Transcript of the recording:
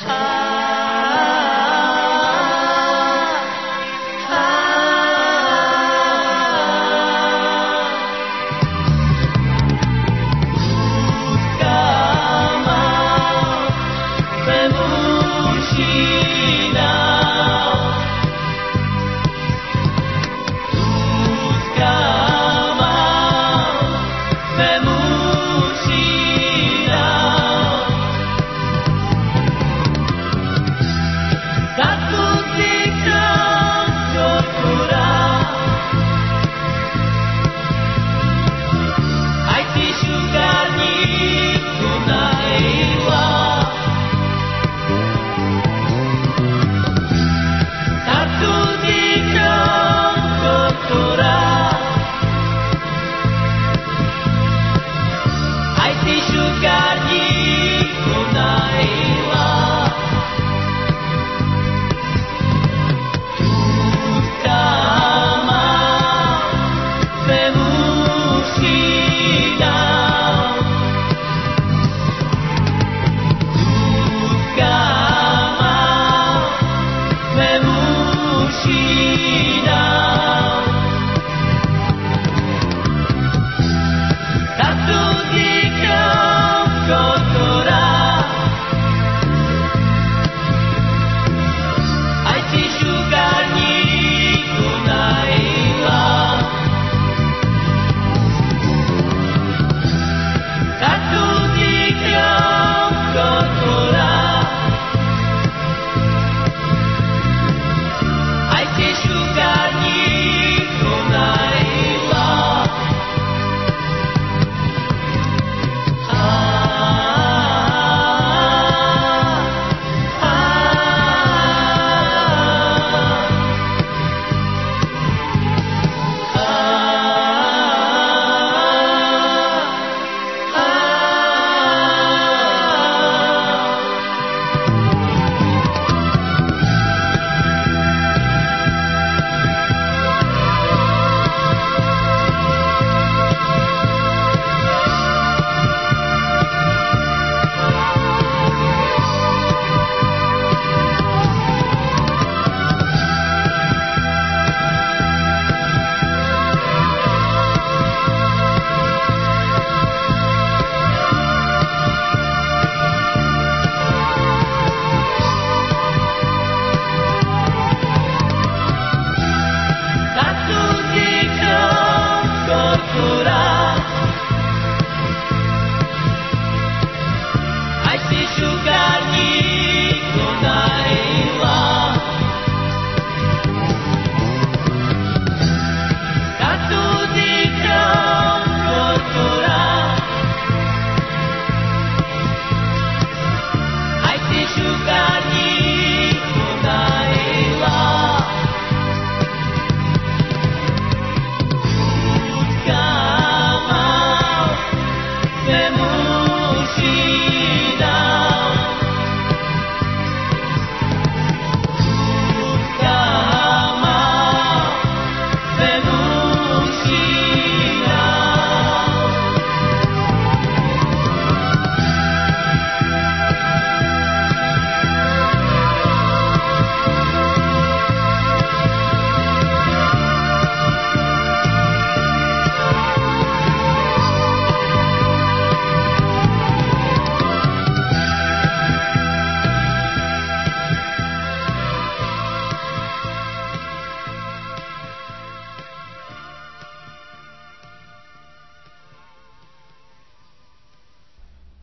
啊啊啊！